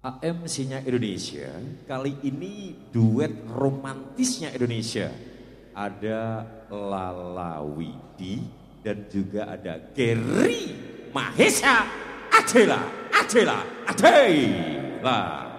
AMC-nya Indonesia kali ini duet romantisnya Indonesia. Ada Lala Widi dan juga ada Geri Mahesa. Adela Adela Adela.